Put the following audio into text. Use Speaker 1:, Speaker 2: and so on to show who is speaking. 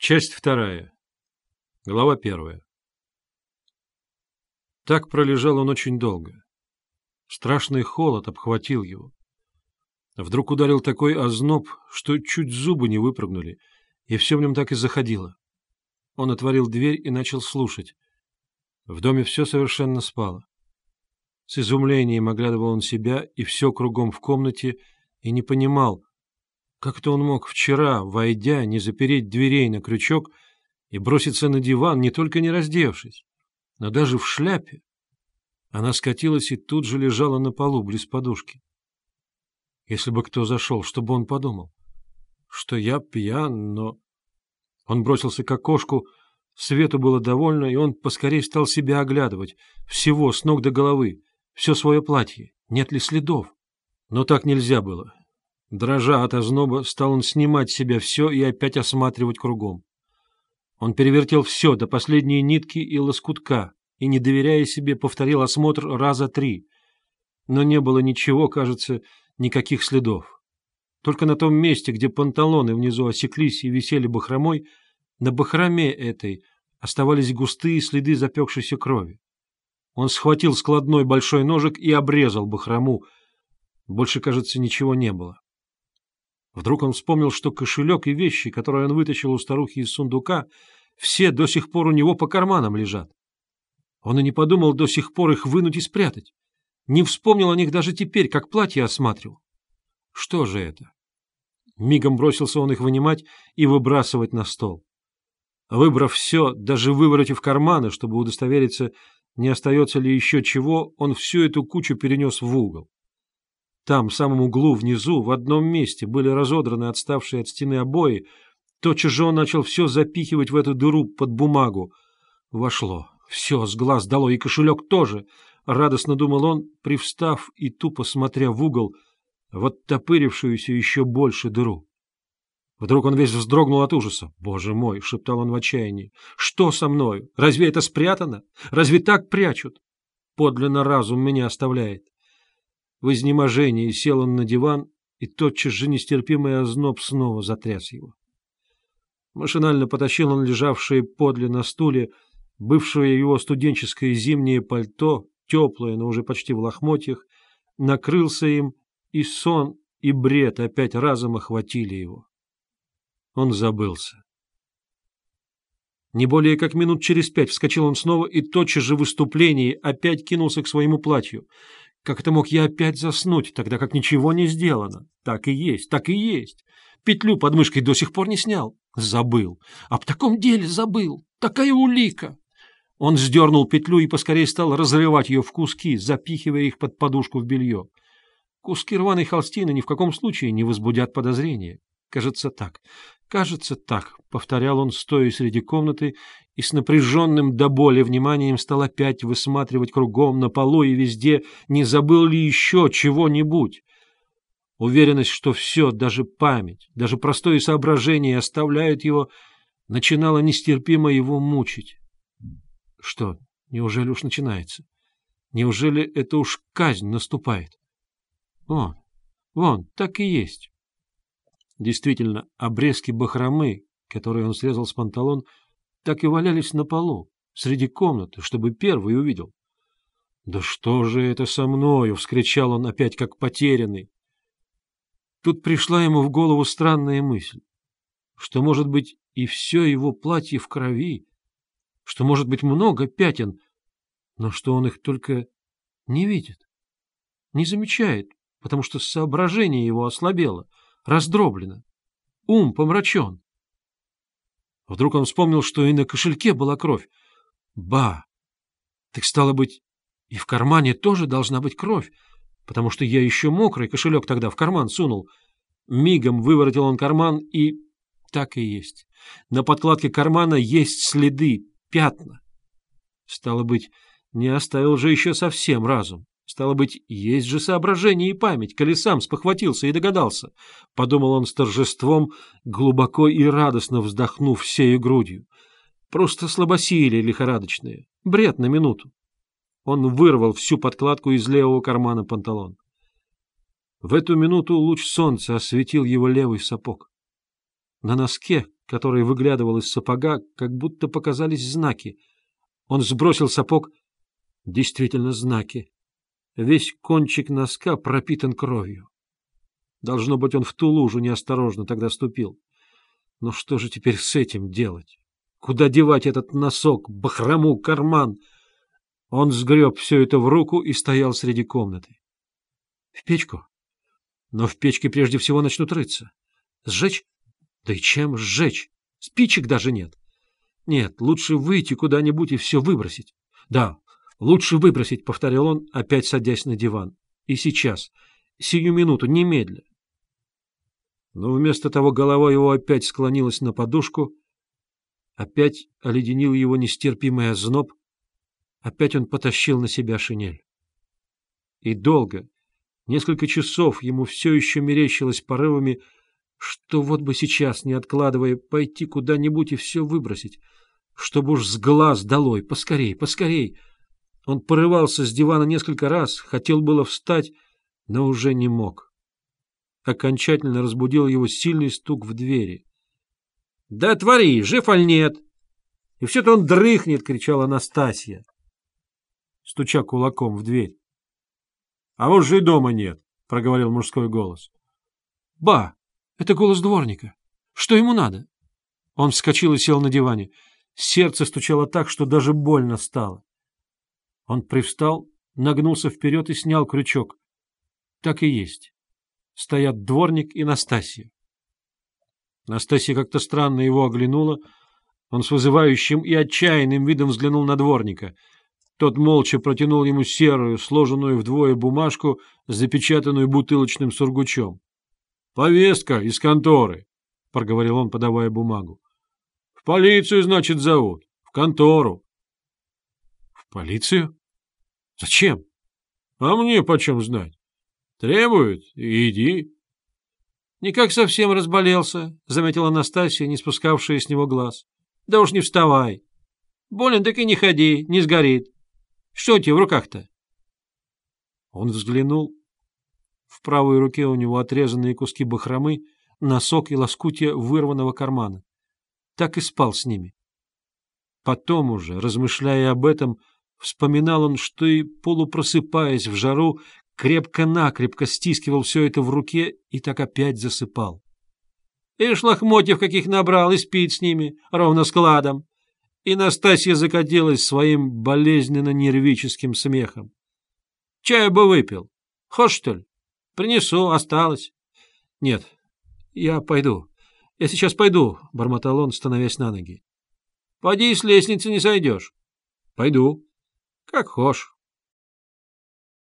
Speaker 1: Часть вторая. Глава первая. Так пролежал он очень долго. Страшный холод обхватил его. Вдруг ударил такой озноб, что чуть зубы не выпрыгнули, и все в нем так и заходило. Он отворил дверь и начал слушать. В доме все совершенно спало. С изумлением оглядывал он себя и все кругом в комнате, и не понимал, как-то он мог вчера, войдя, не запереть дверей на крючок и броситься на диван, не только не раздевшись, но даже в шляпе. Она скатилась и тут же лежала на полу, близ подушки. Если бы кто зашел, что бы он подумал? Что я пьян, но... Он бросился к окошку, свету было довольно, и он поскорее стал себя оглядывать, всего, с ног до головы, все свое платье, нет ли следов. Но так нельзя было. Дрожа от озноба, стал он снимать с себя все и опять осматривать кругом. Он перевертел все до последней нитки и лоскутка и, не доверяя себе, повторил осмотр раза три. Но не было ничего, кажется, никаких следов. Только на том месте, где панталоны внизу осеклись и висели бахромой, на бахроме этой оставались густые следы запекшейся крови. Он схватил складной большой ножик и обрезал бахрому. Больше, кажется, ничего не было. Вдруг он вспомнил, что кошелек и вещи, которые он вытащил у старухи из сундука, все до сих пор у него по карманам лежат. Он и не подумал до сих пор их вынуть и спрятать. Не вспомнил о них даже теперь, как платье осматривал. Что же это? Мигом бросился он их вынимать и выбрасывать на стол. Выбрав все, даже выворотив карманы, чтобы удостовериться, не остается ли еще чего, он всю эту кучу перенес в угол. Там, в самом углу, внизу, в одном месте, были разодраны отставшие от стены обои. Тотчас же он начал все запихивать в эту дыру под бумагу. Вошло. Все, с глаз дало, и кошелек тоже. Радостно думал он, привстав и тупо смотря в угол, вот топырившуюся еще больше дыру. Вдруг он весь вздрогнул от ужаса. «Боже мой!» — шептал он в отчаянии. «Что со мною? Разве это спрятано? Разве так прячут? Подлинно разум меня оставляет. В изнеможении сел он на диван, и тотчас же нестерпимый озноб снова затряс его. Машинально потащил он лежавшее подле на стуле, бывшее его студенческое зимнее пальто, теплое, но уже почти в лохмотьях, накрылся им, и сон, и бред опять разом охватили его. Он забылся. Не более как минут через пять вскочил он снова и тотчас же в выступлении опять кинулся к своему платью. Как это мог я опять заснуть, тогда как ничего не сделано? Так и есть, так и есть. Петлю под мышкой до сих пор не снял. Забыл. Об таком деле забыл. Такая улика. Он сдернул петлю и поскорее стал разрывать ее в куски, запихивая их под подушку в белье. Куски рваной холстины ни в каком случае не возбудят подозрения. Кажется так. Кажется так, — повторял он, стоя среди комнаты, и с напряженным до боли вниманием стал опять высматривать кругом, на полу и везде, не забыл ли еще чего-нибудь. Уверенность, что все, даже память, даже простое соображение оставляют его, начинала нестерпимо его мучить. Что, неужели уж начинается? Неужели это уж казнь наступает? Вон, вон, так и есть. Действительно, обрезки бахромы, которые он срезал с панталон, так и валялись на полу, среди комнаты, чтобы первый увидел. «Да что же это со мною?» — вскричал он опять как потерянный. Тут пришла ему в голову странная мысль, что, может быть, и все его платье в крови, что, может быть, много пятен, но что он их только не видит, не замечает, потому что соображение его ослабело — раздроблена. Ум помрачен. Вдруг он вспомнил, что и на кошельке была кровь. Ба! Так стало быть, и в кармане тоже должна быть кровь, потому что я еще мокрый кошелек тогда в карман сунул. Мигом выворотил он карман, и так и есть. На подкладке кармана есть следы, пятна. Стало быть, не оставил же еще совсем разум. Стало быть, есть же соображение и память, коли сам спохватился и догадался, — подумал он с торжеством, глубоко и радостно вздохнув всею грудью. Просто слабосилие лихорадочное, бред на минуту. Он вырвал всю подкладку из левого кармана панталон. В эту минуту луч солнца осветил его левый сапог. На носке, который выглядывал из сапога, как будто показались знаки. Он сбросил сапог. Действительно знаки. Весь кончик носка пропитан кровью. Должно быть, он в ту лужу неосторожно тогда ступил. Но что же теперь с этим делать? Куда девать этот носок, бахрому, карман? Он сгреб все это в руку и стоял среди комнаты. В печку? Но в печке прежде всего начнут рыться. Сжечь? Да и чем сжечь? Спичек даже нет. Нет, лучше выйти куда-нибудь и все выбросить. Да, лучше выбросить, — повторил он, опять садясь на диван. И сейчас, сию минуту, немедля. Но вместо того голова его опять склонилась на подушку, опять оледенил его нестерпимый озноб, опять он потащил на себя шинель. И долго, несколько часов ему все еще мерещилось порывами, что вот бы сейчас, не откладывая, пойти куда-нибудь и все выбросить, чтобы уж с глаз долой, поскорей, поскорей. Он порывался с дивана несколько раз, хотел было встать, но уже не мог. Окончательно разбудил его сильный стук в двери. — Да твори, жив аль нет? — И все-то он дрыхнет, — кричала Анастасия, стуча кулаком в дверь. — А вот же и дома нет, — проговорил мужской голос. — Ба! Это голос дворника. Что ему надо? Он вскочил и сел на диване. Сердце стучало так, что даже больно стало. Он привстал, нагнулся вперед и снял крючок. Так и есть. Стоят дворник и Настасья. Настасья как-то странно его оглянула. Он с вызывающим и отчаянным видом взглянул на дворника. Тот молча протянул ему серую, сложенную вдвое бумажку, запечатанную бутылочным сургучом. Повестка из конторы, — проговорил он, подавая бумагу. — В полицию, значит, зовут. В контору. — В полицию? Зачем? — А мне почем знать? Требуют — иди. — Никак совсем разболелся, — заметила Анастасия, не спускавшая с него глаз. — Да уж не вставай. Болен, так и не ходи, не сгорит. Что у тебя в руках-то? Он взглянул в правой руке у него отрезанные куски бахромы, носок и лоскутья вырванного кармана. Так и спал с ними. Потом уже, размышляя об этом, вспоминал он, что и, полупросыпаясь в жару, крепко-накрепко стискивал все это в руке и так опять засыпал. Ишь, лохмотьев каких набрал и спит с ними, ровно складом. И Настасья закатилась своим болезненно-нервическим смехом. Чаю бы выпил. Хочешь, что ли? Принесу, осталось. — Нет, я пойду. Я сейчас пойду, — бормотал он, становясь на ноги. — Поди с лестницы не сойдешь. — Пойду. — Как хошь.